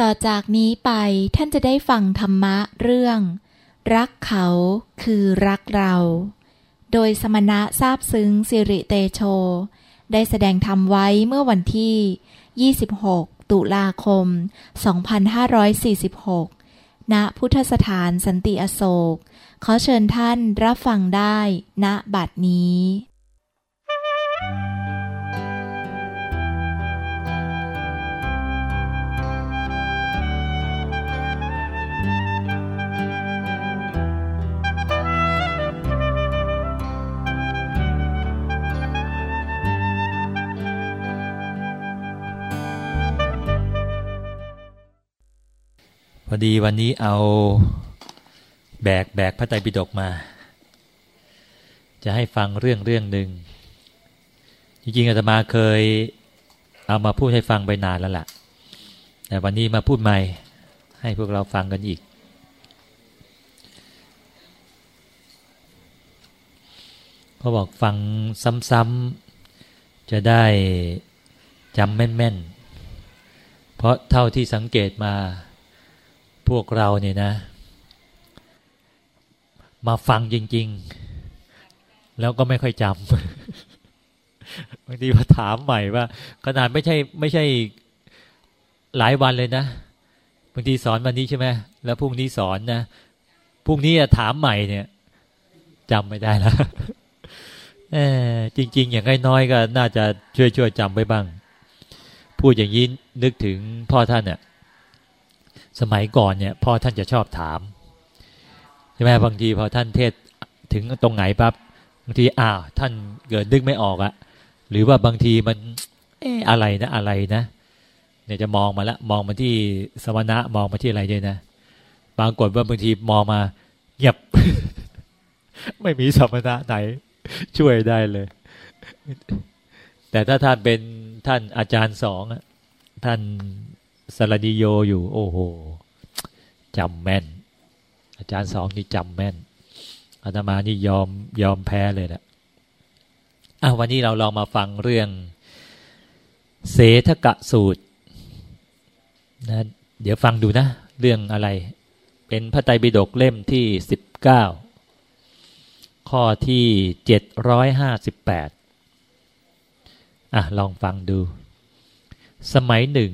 ต่อจากนี้ไปท่านจะได้ฟังธรรมะเรื่อง รักเขาคือรักเรา โดยสมณะทราบซึ้งสิริเตโช ได้แสดงธรรมไว้เมื่อวันที่ 26 ตุลาคม 2546 ณ พุทธสถานสันติอโศก ขอเชิญท่านรับฟังได้ณบัดนี้ พอดีวันนี้เอาแบกแบกพระไตรปิฎกมา จะให้ฟังเรื่องเรื่องหนึ่งจริงๆอาตมาเคยเอามาพูดให้ฟังไปนานแล้วล่ะ แต่วันนี้มาพูดใหม่ ให้พวกเราฟังกันอีก เขาบอกฟังซ้ำๆจะได้จำแม่นๆ เพราะเท่าที่สังเกตมา พวกเราเนี่ยนะ มาฟังจริง ๆ แล้วก็ไม่ค่อยจำบางทีมาถามใหม่ว่า ขนาดไม่ใช่ไม่ใช่หลายวันเลยนะบางทีสอนวันนี้ใช่ไหมแล้วพรุ่งนี้สอนนะพรุ่งนี้ถามใหม่เนี่ยจำไม่ได้แล้วจริง ๆ อย่างน้อยๆก็น่าจะช่วยช่วยจำไว้บ้าง พูดอย่างนี้นึกถึงพ่อท่านเนี่ย สมัยก่อนเนี่ยพ่อท่านจะชอบถามใช่ไหมบางทีพอท่านเทศถึงตรงไหนปั๊บบางทีอ้าวท่านเกิดนึกไม่ออกอะหรือว่าบางทีมันเอออะไรนะอะไรนะเนี่ยจะมองมาละมองมาที่สมณะมองมาที่อะไรด้วยนะบางกฏว่าบางทีมองมาเงียบ ไม่มีสมณะไหน ช่วยได้เลย แต่ถ้าท่านเป็นท่านอาจารย์สองท่าน สรดิโยอยู่ โอ้โหจำแม่น อาจารย์สองนี่จำแม่นอาตมานี่ยอมยอมแพ้เลยนะอะวันนี้เราลองมาฟังเรื่อง เสทกะสูตรนะเดี๋ยวฟังดูนะ เรื่องอะไร เป็นพระไตรปิฎกเล่มที่สิบเก้าข้อที่เจ็ดร้อยห้าสิบแปดอะลองฟังดู สมัยหนึ่ง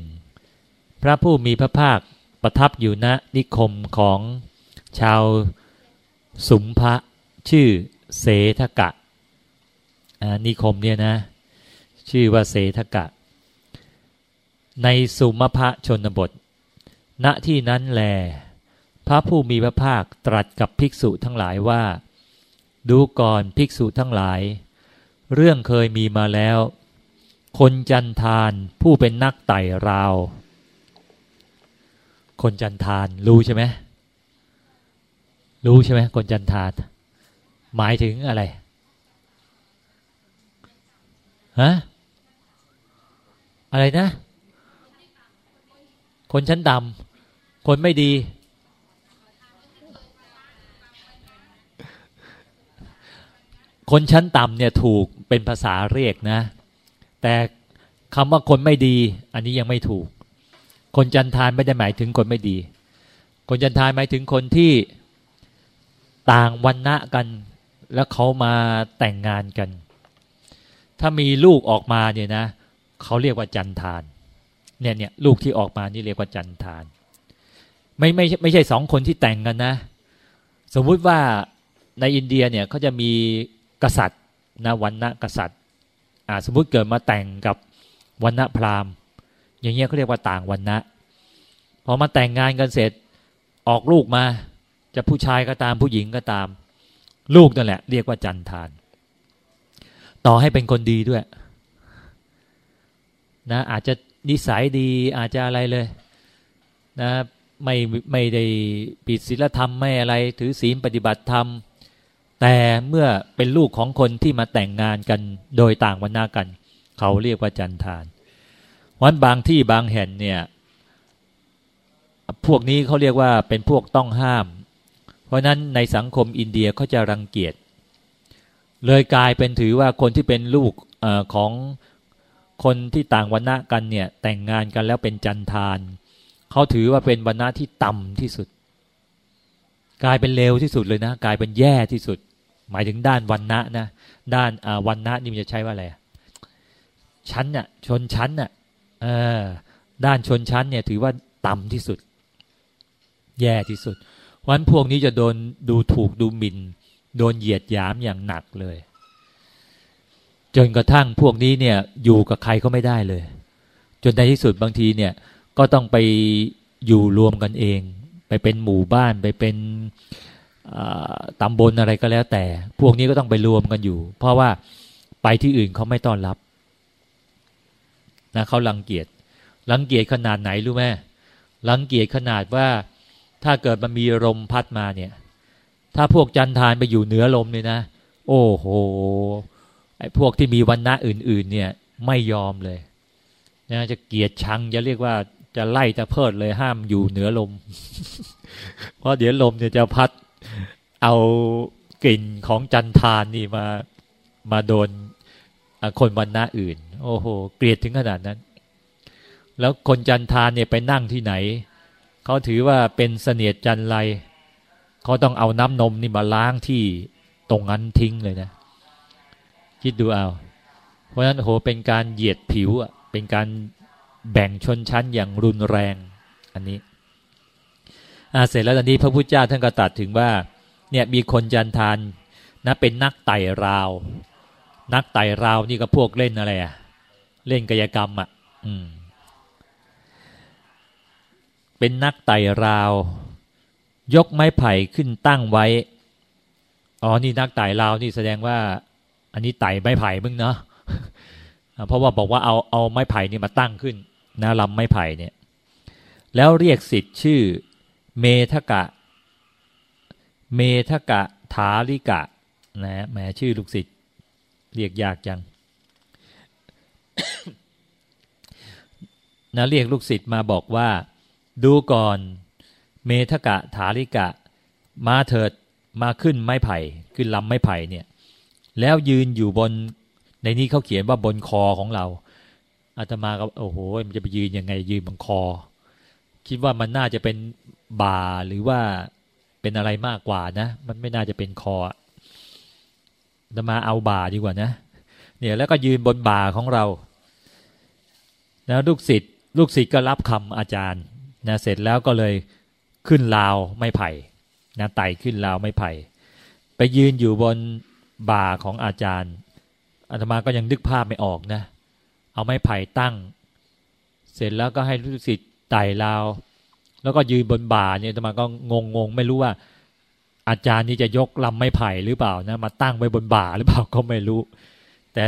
พระผู้มีพระภาคประทับอยู่ณนิคมของชาวสุมพะชื่อเสทกะนิคมเนี่ยนะ ชื่อว่าเสทกะ ในสุมพะชนบท ณที่นั้นแล พระผู้มีพระภาคตรัสกับภิกษุทั้งหลายว่า ดูก่อนภิกษุทั้งหลาย เรื่องเคยมีมาแล้ว คนจันทานผู้เป็นนักไต่ราว คนจันทาน รู้ใช่ไหมรู้ใช่ไหมคนจันทาน หมายถึงอะไรฮะอะไรนะ คนชั้นดำคนไม่ดี คนชั้นต่ำเนี่ยถูกเป็นภาษาเรียกนะ แต่คำว่าคนไม่ดี อันนี้ยังไม่ถูก คนจันทานไม่ได้หมายถึงคนไม่ดี คนจันทานหมายถึงคนที่ต่างวันณะกัน แล้วเขามาแต่งงานกัน ถ้ามีลูกออกมาเนี่ยนะเขาเรียกว่าจันทานเนี่ยเนี่ยลูกที่ออกมานี่เรียกว่าจันทาน ไม่ไม่ไม่ใช่สองคนที่แต่งกันนะ สมมุติว่าในอินเดียเนี่ยเขาจะมีกษัตริย์นะวันณะกษัตริย์อ่าสมมุติเกิดมาแต่งกับวันณะพราหมณ์ อย่างเงี้ยเขาเรียกว่าต่างวันนะพอมาแต่งงานกันเสร็จออกลูกมา จะผู้ชายก็ตามผู้หญิงก็ตาม ลูกนั่นแหละ เรียกว่าจันทาน ต่อให้เป็นคนดีด้วย นะ อาจจะนิสัยดีอาจจะอะไรเลย นะไม่ไม่ได้ปิดศีลธรรมไม่อะไร ถือศีลปฏิบัติธรรม แต่เมื่อเป็นลูกของคนที่มาแต่งงานกันโดยต่างวันนากัน เขาเรียกว่าจันทาน วันบางที่บางแห่งเนี่ย พวกนี้เขาเรียกว่าเป็นพวกต้องห้าม เพราะนั้นในสังคมอินเดียเขาจะรังเกียจ เลยกลายเป็นถือว่าคนที่เป็นลูกอของคนที่ต่างวันณะกันเนี่ย แต่งงานกันแล้วเป็นจันทานเขาถือว่าเป็นวันณะที่ต่ำที่สุด กลายเป็นเลวที่สุดเลยนะ กลายเป็นแย่ที่สุด หมายถึงด้านวันณะนะด้านวันณะนี่มันจะใช้ว่าอะไรชั้นน่ะชนชั้นน่ะ ด้านชนชั้นเนี่ยถือว่าต่ำที่สุด แย่ที่สุดวันพวกนี้จะโดนดูถูกดูหมิน่น โดนเหยียดหยามอย่างหนักเลย จนกระทั่งพวกนี้เนี่ยอยู่กับใครก็ไม่ได้เลย จนในที่สุดบางทีเนี่ยก็ต้องไปอยู่รวมกันเอง ไปเป็นหมู่บ้านไปเป็นตำบลอะไรก็แล้วแต่ พวกนี้ก็ต้องไปรวมกันอยู่ เพราะว่าไปที่อื่นเขาไม่ต้อนรับ นะเขาลังเกียจรังเกียจขนาดไหนรู้ไหมรังเกียจขนาดว่าถ้าเกิดมันมีลมพัดมาเนี่ย ถ้าพวกจันทานไปอยู่เหนือลมเลยนะ โอ้โหไอ้พวกที่มีวันณะอื่น ๆ เนี่ย ไม่ยอมเลยนะจะเกียดชังจะเรียกว่าจะไล่จะเพิดเลยห้ามอยู่เหนือลม เพราะเดี๋ยวลมเนี่ยจะพัดเอากลิ่นของจันทานนี่มามาโดนคนวันณะอื่น โอ้โห เกลียดถึงขนาดนั้น แล้วคนจันทานเนี่ยไปนั่งที่ไหน เขาถือว่าเป็นเสนียดจันไรเขาต้องเอาน้ำนมนี่มาล้างที่ตรงนั้นทิ้งเลยนะ คิดดูเอา เพราะฉะนั้นโหเป็นการเหยียดผิวอะเป็นการแบ่งชนชั้นอย่างรุนแรง อันนี้อาเสร็จแล้วตอนนี้พระพุทธเจ้าท่านก็ตัดถึงว่า เนี่ยมีคนจันทานนะเป็นนักไต่ราว นักไต่ราวนี่ก็พวกเล่นอะไรอะ เล่นกายกรรมอะอืมเป็นนักไต่ราว ยกไม้ไผ่ขึ้นตั้งไว้ อ๋อ นี่นักไต่ราวนี่แสดงว่า อันนี้ไต่ไม้ไผ่มึงเนาะเพราะว่าบอกว่าเอาเอาไม้ไผ่นี่มาตั้งขึ้นนะลำไม้ไผ่เนี่ย แล้วเรียกสิทธิ์ชื่อ เมทกะ เมทกะ ถาลิกะ นะแหมชื่อลูกศิษย์เรียกยากจัง นะเรียกลูกศิษย์มาบอกว่า ดูก่อน เมทกะถาลิกะ มาเถิดมาขึ้นไม้ไผ่ ขึ้นลำไม้ไผ่เนี่ย แล้วยืนอยู่บนในนี้เขาเขียนว่าบนคอของเราอาตมาก็โอ้โห มันจะไปยืนยังไงยืนบนคอ คิดว่ามันน่าจะเป็นบ่าหรือว่าเป็นอะไรมากกว่านะ มันไม่น่าจะเป็นคออาตมาเอาบ่าดีกว่านะ เนี่ยแล้วก็ยืนบนบ่าของเรา แล้วลูกศิษย์ ลูกศิษย์ก็รับคำอาจารย์นะเสร็จแล้วก็เลยขึ้นราวไม้ไผ่นะไต่ขึ้นราวไม้ไผ่ ไปยืนอยู่บนบ่าของอาจารย์อาตมาก็ยังนึกภาพไม่ออกนะ เอาไม้ไผ่ตั้ง เสร็จแล้วก็ให้ลูกศิษย์ไต่ราว แล้วก็ยืนบนบ่าเนี่ยอาตมาก็งงงไม่รู้ว่า อาจารย์นี่จะยกลำไม้ไผ่หรือเปล่านะมาตั้งไว้บนบ่าหรือเปล่าก็ไม่รู้ แต่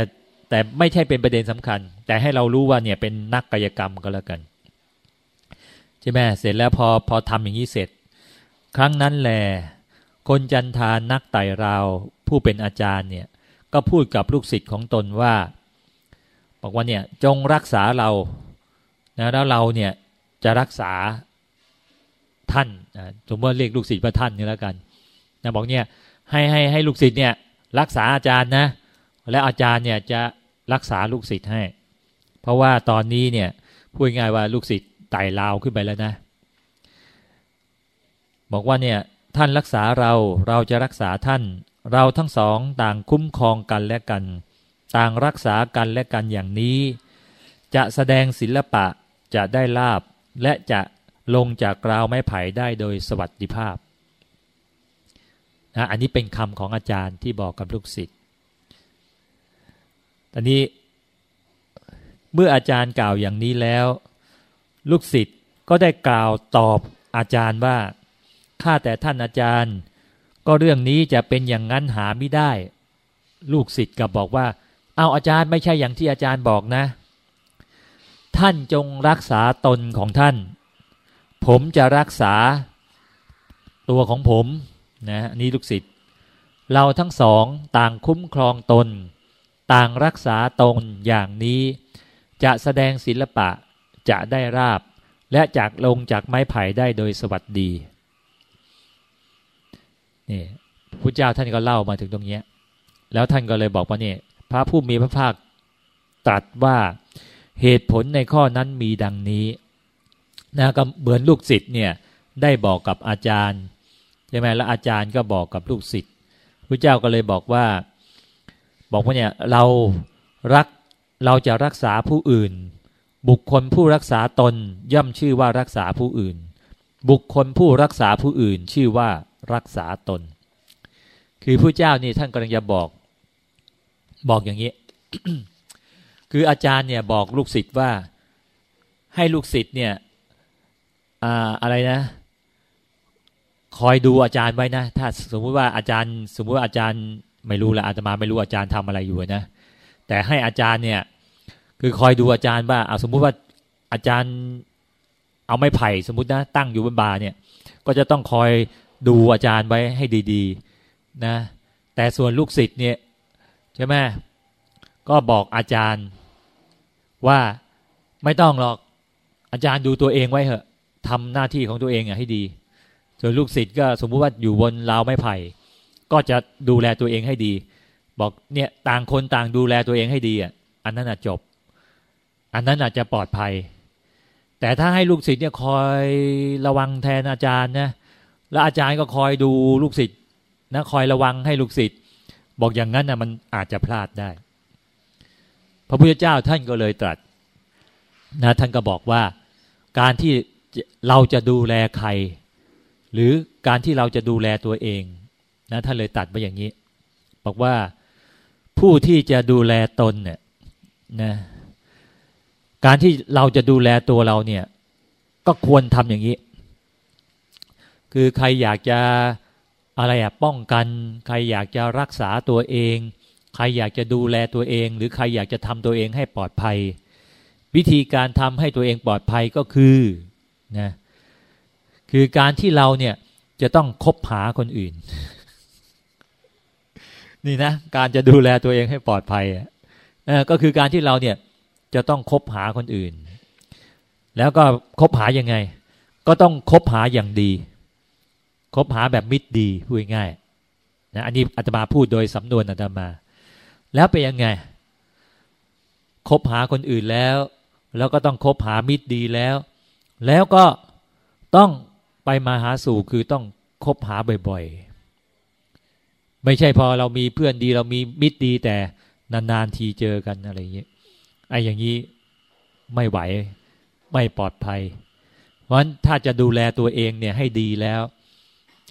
แต่ไม่ใช่เป็นประเด็นสำคัญ แต่ให้เรารู้ว่าเนี่ยเป็นนักกายกรรมก็แล้วกันใช่ไหมเสร็จแล้วพอพอทำอย่างนี้เสร็จ ครั้งนั้นแหลคนจันทานนักไต่ราวผู้เป็นอาจารย์เนี่ยก็พูดกับลูกศิษย์ของตนว่า บอกว่าเนี่ยจงรักษาเรานะแล้วเราเนี่ยจะรักษาท่านสมมติเรียกลูกศิษย์ว่าท่านนี่แล้วกันนะบอกเนี่ยให้ให้ให้ลูกศิษย์เนี่ยรักษาอาจารย์นะ และอาจารย์เนี่ยจะรักษาลูกศิษย์ให้ เพราะว่าตอนนี้เนี่ยพูดง่ายว่าลูกศิษย์ไต่ลาวขึ้นไปแล้วนะ บอกว่าเนี่ยท่านรักษาเราเราจะรักษาท่าน เราทั้งสองต่างคุ้มครองกันและกัน ต่างรักษากันและกันอย่างนี้ จะแสดงศิลปะจะได้ลาบและจะลงจากราวไม้ไผ่ได้โดยสวัสดิภาพนะอันนี้เป็นคำของอาจารย์ที่บอกกับลูกศิษย์ ตอนนี้เมื่ออาจารย์กล่าวอย่างนี้แล้ว ลูกศิษย์ก็ได้กล่าวตอบอาจารย์ว่าข้าแต่ท่านอาจารย์ ก็เรื่องนี้จะเป็นอย่างนั้นหาไม่ได้ ลูกศิษย์กับบอกว่า เอาอาจารย์ไม่ใช่อย่างที่อาจารย์บอกนะ ท่านจงรักษาตนของท่าน ผมจะรักษาตัวของผมนะนี่ลูกศิษย์เราทั้งสองต่างคุ้มครองตน ต่างรักษาตนอย่างนี้ จะแสดงศิลปะจะได้ราบ และจากลงจากไม้ไผ่ได้โดยสวัสดีนี่พระเจ้าท่านก็เล่ามาถึงตรงนี้แล้วท่านก็เลยบอกว่าเนี่ยพระผู้มีพระภาคตรัสว่าเหตุผลในข้อนั้นมีดังนี้นะก็เหมือนลูกศิษย์เนี่ยได้บอกกับอาจารย์ใช่ไหมแล้วอาจารย์ก็บอกกับลูกศิษย์พระเจ้าก็เลยบอกว่า บอกว่าเนี่ยเรารักเราจะรักษาผู้อื่น บุคคลผู้รักษาตนย่อมชื่อว่ารักษาผู้อื่น บุคคลผู้รักษาผู้อื่น ชื่อว่ารักษาตน คือพระเจ้านี่ท่านกำลังจะบอก บอกอย่างนี้ คืออาจารย์เนี่ยบอกลูกศิษย์ว่าให้ลูกศิษย์เนี่ยอะไรนะ คอยดูอาจารย์ไว้นะ ถ้าสมมุติว่าอาจารย์ สมมุติว่าอาจารย์ ไม่รู้ละอาตมาไม่รู้อาจารย์ทำอะไรอยู่นะแต่ให้อาจารย์เนี่ย คือคอยดูอาจารย์ว่าเอาสมมุติว่าอาจารย์เอาไม้ไผ่สมมุตินะตั้งอยู่บนบาเนี่ย ก็จะต้องคอยดูอาจารย์ไว้ให้ดี ๆ นะ แต่ส่วนลูกศิษย์เนี่ยใช่ไหมก็บอกอาจารย์ว่าไม่ต้องหรอกอาจารย์ดูตัวเองไว้เถอะทำหน้าที่ของตัวเองอะให้ดี ส่วนลูกศิษย์ก็สมมุติว่าอยู่บนราวไม้ไผ่ ก็จะดูแลตัวเองให้ดี บอกเนี่ยต่างคนต่างดูแลตัวเองให้ดีอะอันนั้นอาจจบ อันนั้นอาจจะปลอดภัย แต่ถ้าให้ลูกศิษย์เนี่ยคอยระวังแทนอาจารย์นะแล้วอาจารย์ก็คอยดูลูกศิษย์นะคอยระวังให้ลูกศิษย์บอกอย่างนั้นนะมันอาจจะพลาดได้ พระพุทธเจ้าท่านก็เลยตรัสนะท่านก็บอกว่าการที่เราจะดูแลใคร หรือการที่เราจะดูแลตัวเอง นะท่านเลยตัดไปอย่างนี้ บอกว่าผู้ที่จะดูแลตนเนี่ยนะการที่เราจะดูแลตัวเราเนี่ย ก็ควรทำอย่างนี้ คือใครอยากจะอะไรอะป้องกัน ใครอยากจะรักษาตัวเอง ใครอยากจะดูแลตัวเอง หรือใครอยากจะทำตัวเองให้ปลอดภัย วิธีการทำให้ตัวเองปลอดภัยก็คือนะคือการที่เราเนี่ยจะต้องคบหาคนอื่น นี่นะการจะดูแลตัวเองให้ปลอดภัยก็คือการที่เราเนี่ยจะต้องคบหาคนอื่น แล้วก็คบหายังไง ก็ต้องคบหาอย่างดี คบหาแบบมิตรดีพูดง่ายนะอันนี้อาตมาพูดโดยสำนวนอาตมา แล้วไปยังไง คบหาคนอื่นแล้ว แล้วก็ต้องคบหามิตรดีแล้ว แล้วก็ต้องไปมาหาสู่คือต้องคบหาบ่อยๆ ไม่ใช่พอเรามีเพื่อนดี เรามีมิตรดีแต่นานๆทีเจอกันอะไรอย่างนี้ไอ้อย่างนี้ไม่ไหวไม่ปลอดภัย เพราะฉะนั้นถ้าจะดูแลตัวเองเนี่ยให้ดีแล้ว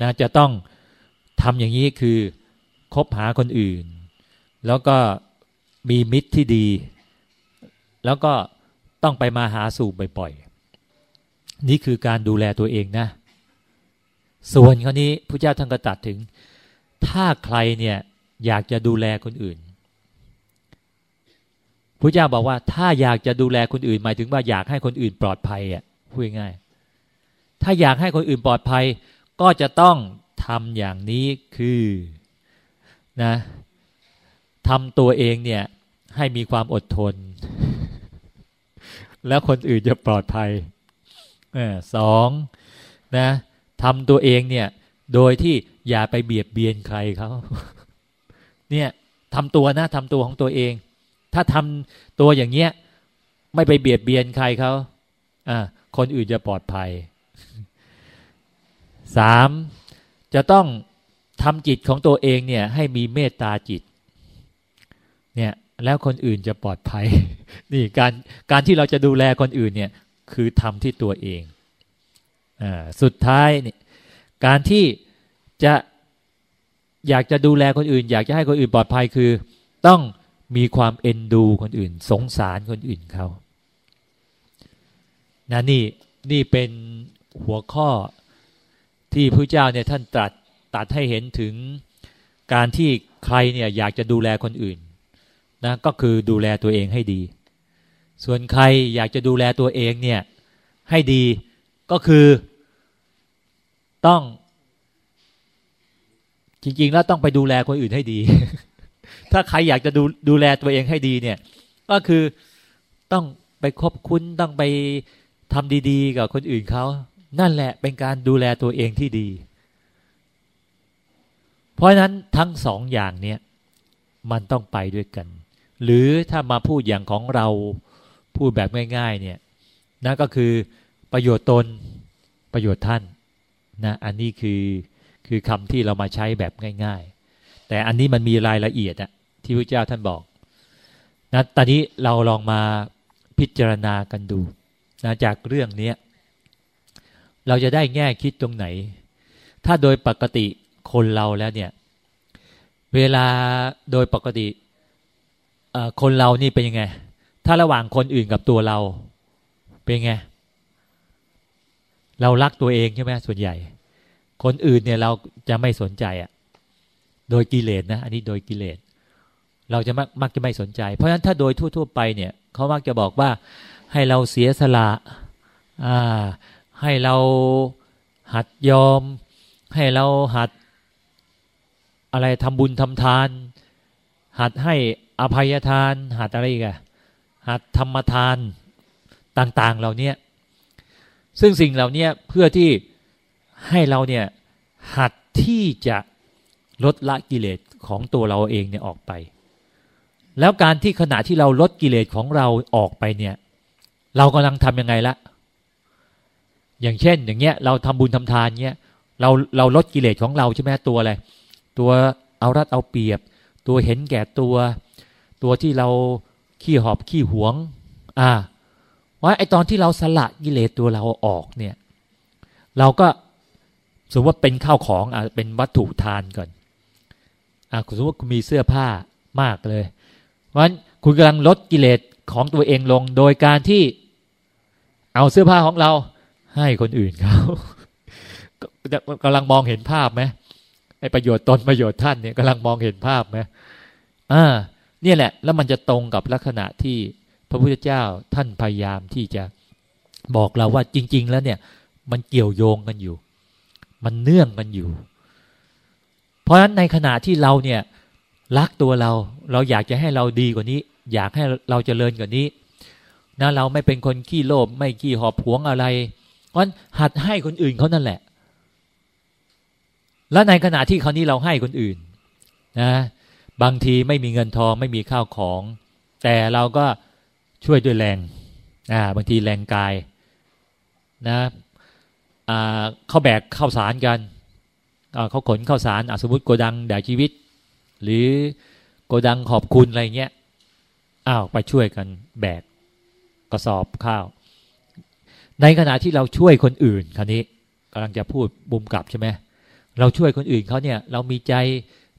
นะจะต้องทำอย่างนี้คือคบหาคนอื่น แล้วก็มีมิตรที่ดี แล้วก็ต้องไปมาหาสู่บ่อยๆนี่คือการดูแลตัวเองนะ ส่วนคราวนี้พระเจ้าท่านก็ตัดถึง ถ้าใครเนี่ยอยากจะดูแลคนอื่นพระเจ้าบอกว่า ถ้าอยากจะดูแลคนอื่น หมายถึงว่าอยากให้คนอื่นปลอดภัยอะพูดง่ายถ้าอยากให้คนอื่นปลอดภัย ก็จะต้องทำอย่างนี้คือนะทำตัวเองเนี่ยให้มีความอดทน แล้วคนอื่นจะปลอดภัยอสองนะทำตัวเองเนี่ย โดยที่อย่าไปเบียดเบียนใครเขาเนี่ยทำตัวนะทำตัวของตัวเอง ถ้าทำตัวอย่างเงี้ย ไม่ไปเบียดเบียนใครเขาอ่าคนอื่นจะปลอดภัยสามจะต้องทำจิตของตัวเองเนี่ย ให้มีเมตตาจิต เนี่ย แล้วคนอื่นจะปลอดภัย นี่การการที่เราจะดูแลคนอื่นเนี่ย คือทำที่ตัวเองอ่าสุดท้ายเนี่ย การที่จะอยากจะดูแลคนอื่น อยากจะให้คนอื่นปลอดภัยคือ ต้องมีความเอ็นดูคนอื่น สงสารคนอื่นเขานะนี่นี่เป็นหัวข้อที่พระเจ้าเนี่ยท่านตรัสตัดให้เห็นถึงการที่ใครเนี่ยอยากจะดูแลคนอื่นนะก็คือดูแลตัวเองให้ดี ส่วนใครอยากจะดูแลตัวเองเนี่ยให้ดีก็คือ ต้อง จริง ๆ แล้วต้องไปดูแลคนอื่นให้ดี ถ้าใครอยากจะดูดูแลตัวเองให้ดีเนี่ย ก็คือต้องไปคบคุ้นต้องไปทำดี ๆ กับคนอื่นเขา นั่นแหละเป็นการดูแลตัวเองที่ดี เพราะฉะนั้นทั้งสองอย่างเนี้ยมันต้องไปด้วยกัน หรือถ้ามาพูดอย่างของเราพูดแบบง่าย ๆ เนี่ยนั่นก็คือประโยชน์ตนประโยชน์ท่าน นะอันนี้คือคือคำที่เรามาใช้แบบง่าย ๆ แต่อันนี้มันมีรายละเอียดอะที่พระเจ้าท่านบอกนะตอนนี้เราลองมาพิจารณากันดูนะจากเรื่องนี้เราจะได้แง่คิดตรงไหน ถ้าโดยปกติคนเราแล้วเนี่ย เวลาโดยปกติคนเรานี่เป็นยังไง ถ้าระหว่างคนอื่นกับตัวเรา เป็นไง เรารักตัวเองใช่ไหมส่วนใหญ่ คนอื่นเนี่ยเราจะไม่สนใจอะ่ะ โดยกิเลสนะ อันนี้โดยกิเลส เราจะมักมักจะไม่สนใจ เพราะฉะนั้นถ้าโดยทั่ว ๆ ไปเนี่ยเขามักจะบอกว่าให้เราเสียสละอ่าให้เราหัดยอม ให้เราหัดอะไรทำบุญทำทาน หัดให้อภัยทาน หัดอะไรอีกอะหัดธรรมทานต่าง ๆ เหล่านี้ ซึ่งสิ่งเหล่านี้เพื่อที่ให้เราเนี่ยหัดที่จะลดละกิเลสของตัวเราเองเนี่ยออกไป แล้วการที่ขณะที่เราลดกิเลสของเราออกไปเนี่ย เรากำลังทำยังไงละอย่างเช่น อย่างเงี้ยเราทำบุญทำทานเงี้ยเราเราลดกิเลสของเราใช่ไหมตัวอะไรตัวเอารัดเอาเปรียบ ตัวเห็นแก่ตัว ตัวที่เราขี้หอบขี้หวง อ่า ว่าไอตอนที่เราสละกิเลสตัวเราออกเนี่ย เราก็สมมติว่าเป็นข้าวของอ่าเป็นวัตถุทานก่อนอ่าสมมติว่าคุณมีเสื้อผ้ามากเลยเพราะฉะนั้นคุณกำลังลดกิเลสของตัวเองลง โดยการที่เอาเสื้อผ้าของเราให้คนอื่นเขากำลังมองเห็นภาพไหมไอประโยชน์ตนประโยชน์ท่านเนี่ยกำลังมองเห็นภาพไหมอ่าเนี่ยแหละ แล้วมันจะตรงกับลักษณะที่ ระพุทธเจ้าท่านพยายามที่จะบอกเราว่าจริง ๆ แล้วเนี่ย มันเกี่ยวโยงกันอยู่ มันเนื่องกันอยู่ เพราะฉะนั้นในขณะที่เราเนี่ย รักตัวเรา เราอยากจะให้เราดีกว่านี้ อยากให้เราจเจริญกว่านี้นะเราไม่เป็นคนขี้โลภไม่ขี้หอบหวงอะไรเพราะฉะนั้นหัดให้คนอื่นเขานั่นแหละ แล้วในขณะที่คราวนี้เราให้คนอื่นนะบางทีไม่มีเงินทองไม่มีข้าวของ แต่เราก็ ช่วยด้วยแรงอ่าบางทีแรงกายนะอ่าเขาแบกข้าวสารกันอ่าเขาขนข้าวสารสมมติโกดังด่าชีวิต หรือโกดังขอบคุณอะไรเงี้ยอ้าวไปช่วยกันแบกกระสอบข้าว ในขณะที่เราช่วยคนอื่นคราวนี้กำลังจะพูดบุมกลับใช่ไหมเราช่วยคนอื่นเขาเนี่ย เรามีใจ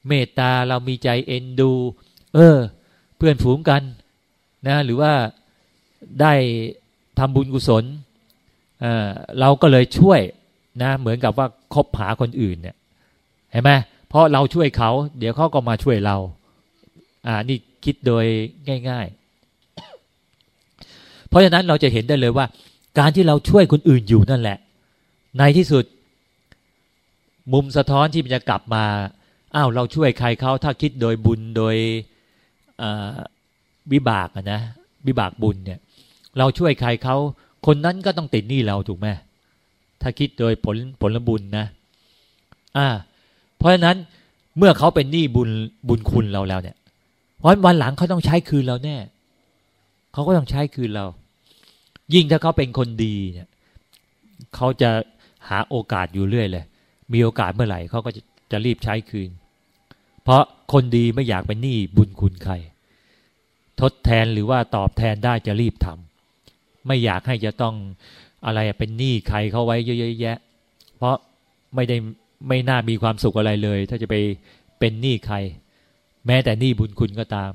เมตตาเรามีใจเอ็นดู เออ เพื่อนฝูงกัน นะหรือว่าได้ทำบุญกุศลเเราก็เลยช่วยนะเหมือนกับว่าคบหาคนอื่นเนี่ยเห็นไหมเพราะเราช่วยเขา เดี๋ยวเขาก็มาช่วยเรา อ่านี่คิดโดยง่าย ๆ เพราะฉะนั้นเราจะเห็นได้เลยว่า การที่เราช่วยคนอื่นอยู่นั่นแหละ ในที่สุด มุมสะท้อนที่มันจะกลับมาอ้าวเราช่วยใครเขาถ้าคิดโดยบุญโดย วิบากนะวิบากบุญเนี่ย เราช่วยใครเขาคนนั้นก็ต้องติดหนี้เราถูกไหมถ้าคิดโดยผลผลบุญนะ อ่า เพราะฉะนั้นเมื่อเขาเป็นหนี้บุญบุญคุณเราแล้วเนี่ยเพราะวันหลังเขาต้องใช้คืนเราแน่เขาก็ต้องใช้คืนเรา ยิ่งถ้าเขาเป็นคนดีเนี่ยเขาจะหาโอกาสอยู่เรื่อยเลย มีโอกาสเมื่อไหร่เขาก็จะจะรีบใช้คืน เพราะคนดีไม่อยากเป็นหนี้บุญคุณใคร ทดแทนหรือว่าตอบแทนได้จะรีบทำไม่อยากให้จะต้องอะไรเป็นหนี้ใครเขาไว้เยอะแยะ เพราะไม่ได้ไม่น่ามีความสุขอะไรเลย ถ้าจะไปเป็นหนี้ใคร แม้แต่หนี้บุญคุณก็ตาม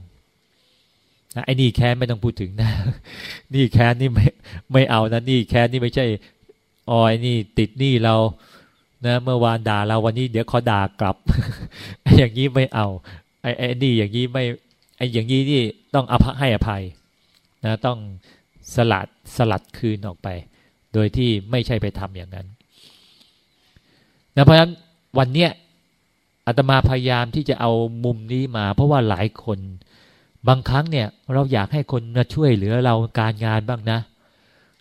ไอ้นี่แค้นไม่ต้องพูดถึงนะนี่แค้นนี่ไม่ไม่เอานะนี่แค้นนี่ไม่ใช่อ๋อไอ้นี่ติดหนี้เรานะเมื่อวานด่าเราวันนี้เดี๋ยวเขาด่ากลับ อย่างนี้ไม่เอาไอ้ไอ้นี่อย่างนี้ไม่ ไอ้อย่างนี้นี่ต้องอภัยให้อภัยนะต้องสลัดสลัดคืนออกไป โดยที่ไม่ใช่ไปทำอย่างนั้นนะเพราะฉะนั้นวันเนี้ยอาตมาพยายามที่จะเอามุมนี้มา เพราะว่าหลายคนบางครั้งเนี่ย เราอยากให้คนมาช่วยเหลือเราการงานบ้างนะ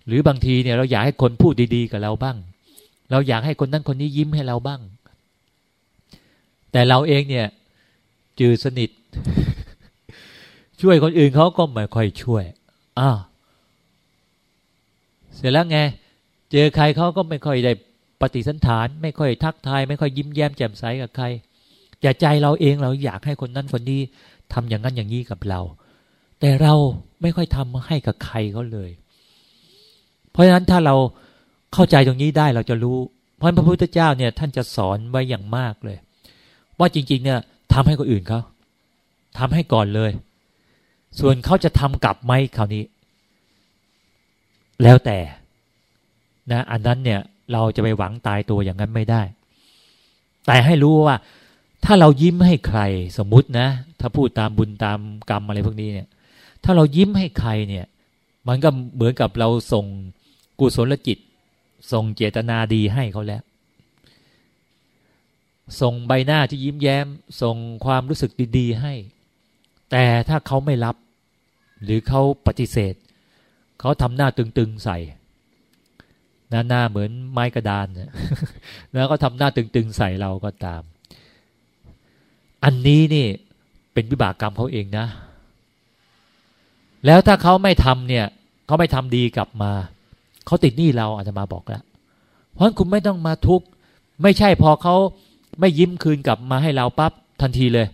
หรือบางทีเนี่ยเราอยากให้คนพูดดีๆกับเราบ้าง เราอยากให้คนนั้นคนนี้ยิ้มให้เราบ้าง แต่เราเองเนี่ยจืดสนิท ช่วยคนอื่นเขาก็ไม่ค่อยช่วยอ้าวเสร็จแล้วไง เจอใครเขาก็ไม่ค่อยได้ปฏิสันฐาน ไม่ค่อยทักทาย ไม่ค่อยยิ้มแย้มแจ่มใสกับใครแต่ใจเราเองเราอยากให้คนนั้นคนนี้ทำอย่างนั้นอย่างนี้กับเรา แต่เราไม่ค่อยทำให้กับใครเขาเลย เพราะฉะนั้นถ้าเราเข้าใจตรงนี้ได้เราจะรู้ เพราะพระพุทธเจ้าเนี่ยท่านจะสอนไว้อย่างมากเลย ว่าจริง ๆ เนี่ยทำให้คนอื่นเขาทำให้ก่อนเลย ส่วนเขาจะทำกลับไหมคราวนี้ แล้วแต่นะอันนั้นเนี่ยเราจะไปหวังตายตัวอย่างนั้นไม่ได้ แต่ให้รู้ว่า ถ้าเรายิ้มให้ใครสมมุตินะ ถ้าพูดตามบุญตามกรรมอะไรพวกนี้เนี่ย ถ้าเรายิ้มให้ใครเนี่ย มันก็เหมือนกับเราส่งกุศลจิต ส่งเจตนาดีให้เขาแล้ว ส่งใบหน้าที่ยิ้มแย้ม ส่งความรู้สึกดีๆให้ แต่ถ้าเขาไม่รับ หรือเขาปฏิเสธ เขาทำหน้าตึงๆใส่หน้าหน้าเหมือนไม้กระดานเนี่ยแล้วก็ทำหน้าตึงๆใส่เราก็ตาม อันนี้นี่เป็นวิบากกรรมเขาเองนะ แล้วถ้าเขาไม่ทำเนี่ยเขาไม่ทำดีกลับมา เขาติดหนี้เราอาจจะมาบอกแล้ว เพราะคุณไม่ต้องมาทุกข์ไม่ใช่พอเขาไม่ยิ้มคืนกลับมาให้เราปั๊บทันทีเลย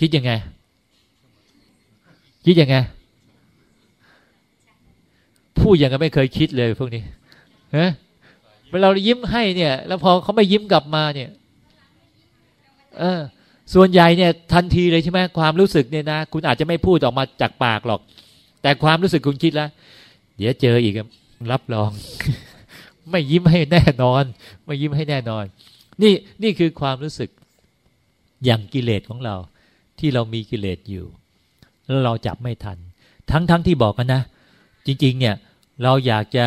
คิดยังไง คิดยังไงพูดอย่างก็ไม่เคยคิดเลยพวกนี้ฮะเวลาเรายิ้มให้เนี่ย แล้วพอเขาไม่ยิ้มกลับมาเนี่ย เออ ส่วนใหญ่เนี่ย ทันทีเลยใช่ไหมความรู้สึกเนี่ยนะคุณอาจจะไม่พูดออกมาจากปากหรอก แต่ความรู้สึกคุณคิดแล้วเดี๋ยวเจออีกรับรอง ไม่ยิ้มให้แน่นอน ไม่ยิ้มให้แน่นอน นี่นี่คือความรู้สึกอย่างกิเลสของเรา ที่เรามีกิเลสอยู่ แล้วเราจับไม่ทัน ทั้งทั้งที่บอกกันนะ จริง ๆ เนี่ยเราอยากจะ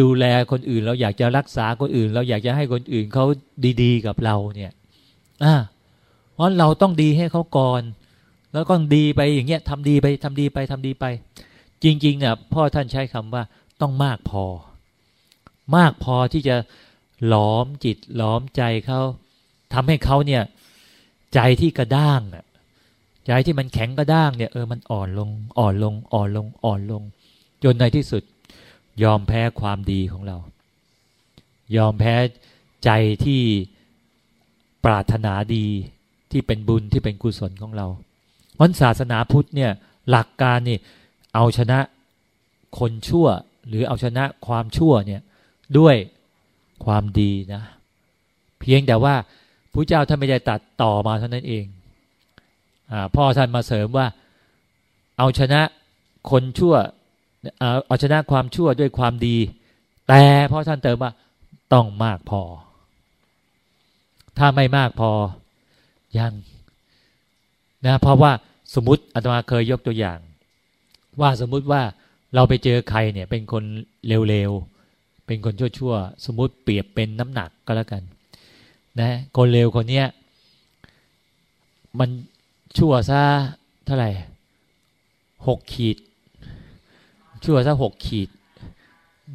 ดูแลคนอื่น เราอยากจะรักษาคนอื่น เราอยากจะให้คนอื่นเขาดีๆ กับเราเนี่ยอ่าเพราะเราต้องดีให้เขาก่อน แล้วก็ดีไปอย่างเงี้ยทำดีไปทำดีไปทำดีไป จริงๆเนี่ยพ่อท่านใช้คำว่าต้องมากพอ มากพอที่จะหลอมจิตหลอมใจเขาทำให้เขาเนี่ย ใจที่กระด้างอะ ใจที่มันแข็งกระด้างเนี่ยเออมันอ่อนลงอ่อนลงอ่อนลงอ่อนลง จนในที่สุด ยอมแพ้ความดีของเรา ยอมแพ้ใจที่ปรารถนาดีที่เป็นบุญที่เป็นกุศลของเราวันศาสนาพุทธเนี่ยหลักการนี่เอาชนะคนชั่ว หรือเอาชนะความชั่วเนี่ยด้วยความดีนะ เพียงแต่ว่าพระเจ้าท่านไม่ได้ตัดต่อมาเท่านั้นเอง พ่อท่านมาเสริมว่า เอาชนะคนชั่วเอาชนะความชั่วด้วยความดี แต่พ่อท่านเติมว่าต้องมากพอ ถ้าไม่มากพอยังนะเพราะว่าสมมติอาตมาเคยยกตัวอย่าง ว่าสมมุติว่าเราไปเจอใครเนี่ย เป็นคนเร็วๆ เป็นคนชั่วๆ สมมติเปรียบเป็นน้ำหนักก็แล้วกัน นะ คนเร็วคนเนี้ยมัน ชั่วซะเท่าไหร่หกขีด ชั่วซะหกขีด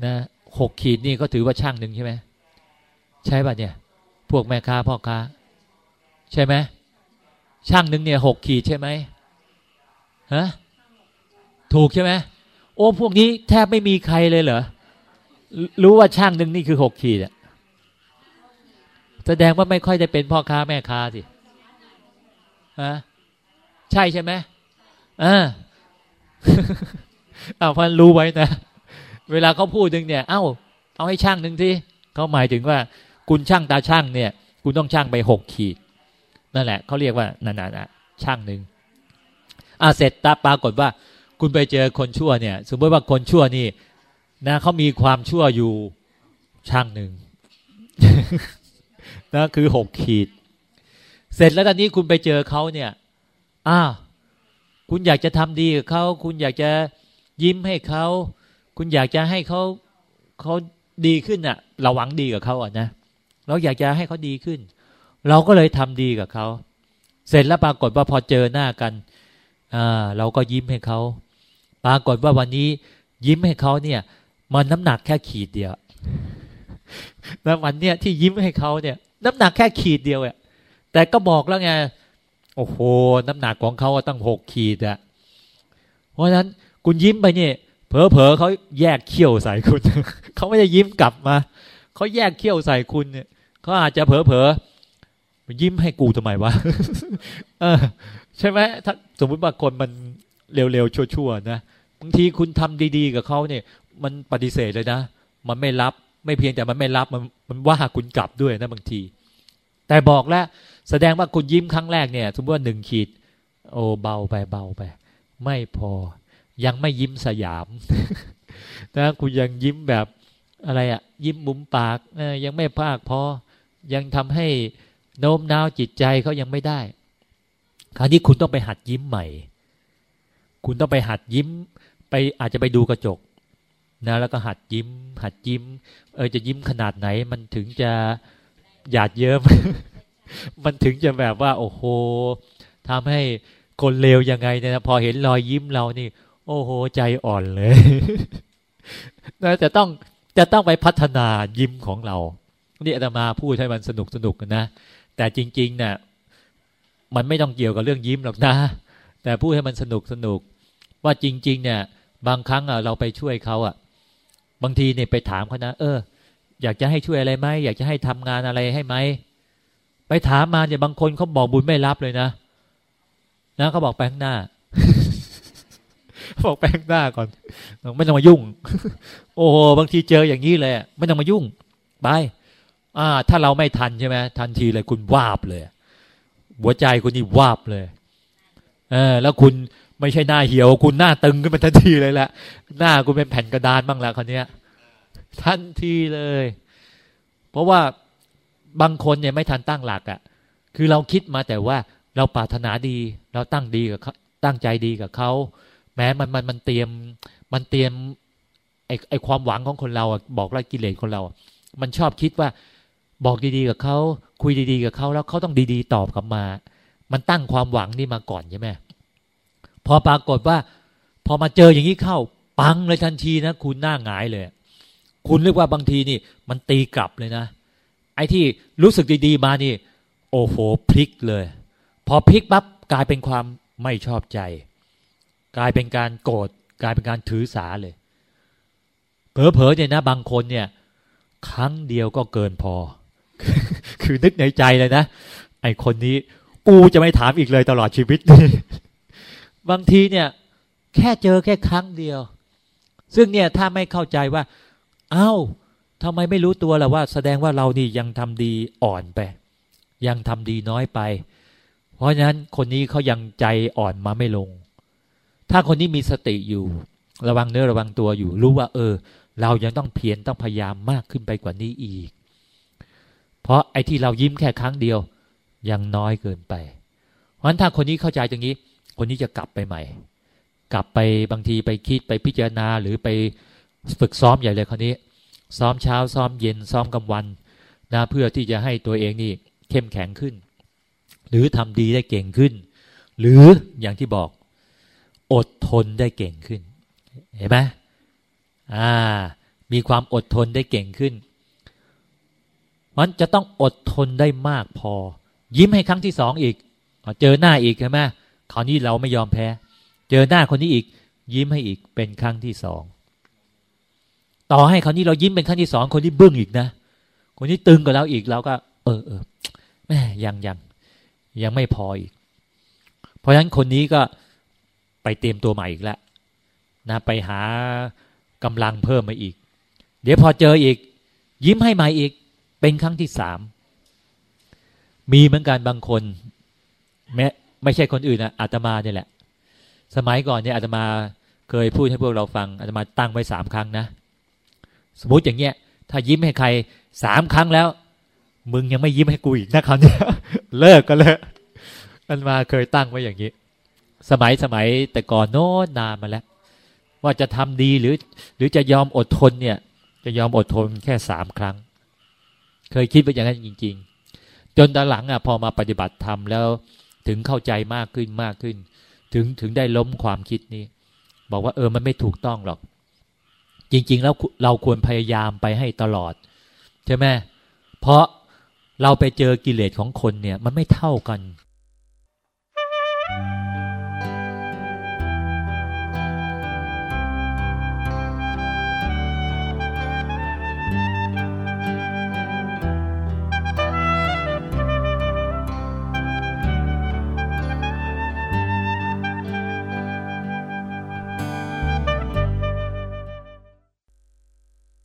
นะหกขีดนี่ก็ถือว่าช่างหนึ่งใช่ไหมใช่ป่ะเนี่ย พวกแม่ค้าพ่อค้า ใช่ไหมช่างหนึ่งเนี่ยหกขีดใช่ไหมฮะถูกใช่ไหมโอ้พวกนี้แทบไม่มีใครเลยเหรอรู้ว่าช่างหนึ่งนี่คือหกขีดอะแสดงว่าไม่ค่อยได้เป็นพ่อค้าแม่ค้าสิฮะ ใช่ใช่ไหมอ่าเอาพันรู้ไว้นะ เวลาเขาพูดถึงเนี่ย เอ้า เอาให้ช่างหนึ่งที่เขาหมายถึงว่า คุณช่างตาช่างเนี่ย คุณต้องช่างไปหกขีด นั่นแหละเขาเรียกว่านั่นนะช่างหนึ่งอ่าเสร็จตาปรากฏว่า คุณไปเจอคนชั่วเนี่ย สมมติว่าคนชั่วนี่ นะเขามีความชั่วอยู่ช่างหนึ่งนะคือหกขีด เสร็จแล้วตอนนี้คุณไปเจอเขาเนี่ย อ้าวคุณอยากจะทำดีกับเขาคุณอยากจะยิ้มให้เขาคุณอยากจะให้เขาเขาดีขึ้นอะ เราหวังดีกับเขาอะนะเราอยากจะให้เขาดีขึ้น เราก็เลยทำดีกับเขาเสร็จแล้วปรากฏว่าพอเจอหน้ากันอ่าเราก็ยิ้มให้เขาปรากฏว่าวันนี้ยิ้มให้เขาเนี่ย มันน้ำหนักแค่ขีดเดียวแล้ววันเนี้ยที่ยิ้มให้เขาเนี่ย น้ำหนักแค่ขีดเดียวอะแต่ก็บอกแล้วไง โอ้โห น้ำหนักของเขาตั้งหกขีดอะเพราะฉะนั้นคุณยิ้มไปเนี่ยเผลอๆเขาแยกเขี้ยวใส่คุณเขาไม่ได้ยิ้มกลับมาเขาแยกเขี้ยวใส่คุณเนี่ยเขาอาจจะเผลอๆยิ้มให้กูทำไมวะเออ ใช่ไหมถ้าสมมติว่าคนมันเร็วๆชั่วๆนะบางทีคุณทำดีๆ กับเขาเนี่ย มันปฏิเสธเลยนะมันไม่รับ ไม่เพียงแต่มันไม่รับมันมันว่าคุณกลับด้วยนะบางที แต่บอกแล้ว แสดงว่าคุณยิ้มครั้งแรกเนี่ยสมมติว่าหนึ่งขีด โอ้เบาไปเบาไป ไม่พอ ยังไม่ยิ้มสยามนะคุณยังยิ้มแบบอะไรอะยิ้มมุมปากยังไม่ภาคพอ ยังทำให้โน้มน้าวจิตใจเขายังไม่ได้ คราวนี้คุณต้องไปหัดยิ้มใหม่ คุณต้องไปหัดยิ้ม ไปอาจจะไปดูกระจกนะแล้วก็หัดยิ้ม หัดยิ้ม เออจะยิ้มขนาดไหนมันถึงจะหยาดเยิ้ม มันถึงจะแบบว่า โอ้โหทำให้คนเลวยังไงเนี่ยพอเห็นรอยยิ้มเรานี่ โอ้โห ใจอ่อนเลยนะจะต้องจะต้องไปพัฒนายิ้มของเรา นี่อาตมาพูดให้มันสนุกสนุกนะ แต่จริงๆเนะ่ยมันไม่ต้องเกี่ยวกับเรื่องยิ้มหรอกนะ แต่พูดให้มันสนุกสนุก ว่าจริง ๆ เนี่ย บางครั้งเราไปช่วยเขาอะ บางทีเนี่ยไปถามเขานะ เออ อยากจะให้ช่วยอะไรไหมอยากจะให้ทำงานอะไรให้ไหม ไปถามมาเนี่ยบางคนเขาบอกบุญไม่รับเลยนะนะเขาบอกไปข้างหน้า บอกแป้งหน้าก่อน ไม่ต้องมายุ่ง โอ้โหบางทีเจออย่างนี้เลยไม่ต้องมายุ่งไปอ่า ถ้าเราไม่ทันใช่ไหมทันทีเลยคุณวาบเลย หัวใจคุณนี่วาบเลยเออแล้วคุณไม่ใช่หน้าเหี่ยว คุณหน้าตึงขึ้นมาทันทีเลยแหละหน้าคุณเป็นแผ่นกระดานบ้างละคนเนี้ย ทันทีเลย เพราะว่า บางคนเนี่ยไม่ทันตั้งหลักอะ่ะ คือเราคิดมาแต่ว่าเราปรารถนาดี เราตั้งดีกับตั้งใจดีกับเขาแม้มันมันมันเตรียมมันเตรียมไอไอความหวังของคนเราบอกไล่กิเลสคนเรา มันชอบคิดว่าบอกดีๆกับเขาคุยดีๆกับเขาแล้วเขาต้องดีๆ ตอบกลับมา มันตั้งความหวังนี่มาก่อนใช่ไหมพอปรากฏว่า พอมาเจออย่างนี้เข้า ปังเลยทันทีนะ คุณหน้าหงายเลย คุณเรียกว่าบางทีนี่ มันตีกลับเลยนะ ไอ้ที่รู้สึกดีๆมานี่ โอ้โหพลิกเลย พอพลิกปั๊บกลายเป็นความไม่ชอบใจ กลายเป็นการโกรธกลายเป็นการถือสาเลย เผลอๆเนี่ยนะ บางคนเนี่ย ครั้งเดียวก็เกินพอ คือนึกในใจเลยนะ ไอคนนี้ กูจะไม่ถามอีกเลยตลอดชีวิต บางทีเนี่ย แค่เจอแค่ครั้งเดียว ซึ่งเนี่ยถ้าไม่เข้าใจว่า เอา้า ทำไมไม่รู้ตัวล่ะว่า แสดงว่าเรานี่ยังทำดีอ่อนไป ยังทำดีน้อยไป เพราะฉะนั้นคนนี้เขายังใจอ่อนมาไม่ลง ถ้าคนนี้มีสติอยู่ ระวังเนื้อระวังตัวอยู่ รู้ว่า เออ เรายังต้องเพียรต้องพยายามมากขึ้นไปกว่านี้อีก เพราะไอ้ที่เรายิ้มแค่ครั้งเดียว ยังน้อยเกินไป เพราะฉะนั้นถ้าคนนี้เข้าใจตรงนี้ คนนี้จะกลับไปใหม่ กลับไปบางทีไปคิดไปพิจารณาหรือไปฝึกซ้อมใหญ่เลยคนนี้ ซ้อมเช้าซ้อมเย็นซ้อมกลางวันนะเพื่อที่จะให้ตัวเองนี่เข้มแข็งขึ้น หรือทำดีได้เก่งขึ้น หรืออย่างที่บอก อดทนได้เก่งขึ้น เห็นไหมอ่า มีความอดทนได้เก่งขึ้นมันจะต้องอดทนได้มากพอ ยิ้มให้ครั้งที่สองอีก เจอหน้าอีกใช่ไหมคราวนี้เราไม่ยอมแพ้ เจอหน้าคนนี้อีก ยิ้มให้อีกเป็นครั้งที่สอง ต่อให้คราวนี้เรายิ้มเป็นครั้งที่สองคนที่บึ้งอีกนะ คนที่ตึงกับเราอีกเราก็ เออเออแม่ยังยังยังไม่พออีก เพราะฉะนั้นคนนี้ก็ไปเตรียมตัวใหม่อีกแล้วนะไปหากำลังเพิ่มมาอีก เดี๋ยวพอเจออีก ยิ้มให้ใหม่อีก เป็นครั้งที่สามมีเหมือนกันบางคนแม้ไม่ใช่คนอื่นนะอาตมาเนี่ยแหละ สมัยก่อนเนี่ยอาตมาเคยพูดให้พวกเราฟังอาตมาตั้งไว้สามครั้งนะ สมมติอย่างเงี้ย ถ้ายิ้มให้ใครสามครั้งแล้ว มึงยังไม่ยิ้มให้กูอีกนะคราวนี้เลิกก็เลิกอาตมาเคยตั้งไว้อย่างนี้ สมัยสมัยแต่ก่อนโน้นนานมาแล้ว ว่าจะทำดีหรือ หรือจะยอมอดทนเนี่ย จะยอมอดทนแค่สามครั้ง เคยคิดไปอย่างนั้นจริง ๆ จนตอนหลังอะพอมาปฏิบัติธรรมแล้วถึงเข้าใจมากขึ้นมากขึ้น ถึงถึงได้ล้มความคิดนี้ บอกว่าเออมันไม่ถูกต้องหรอก จริง ๆ แล้วเราควรพยายามไปให้ตลอด ใช่ไหมเพราะเราไปเจอกิเลสของคนเนี่ย มันไม่เท่ากัน Thank you.